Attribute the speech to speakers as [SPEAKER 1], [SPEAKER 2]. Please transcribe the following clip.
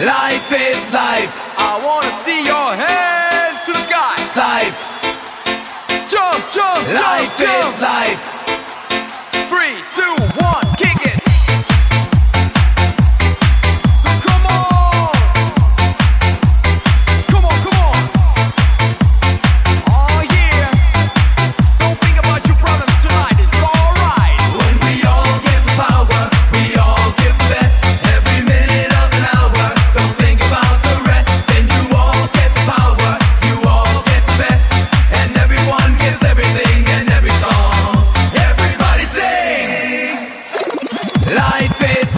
[SPEAKER 1] is life.
[SPEAKER 2] I wanna see your hands to the sky.
[SPEAKER 1] Life,
[SPEAKER 2] Jump, jump,
[SPEAKER 1] life
[SPEAKER 2] jump,
[SPEAKER 1] is life. face.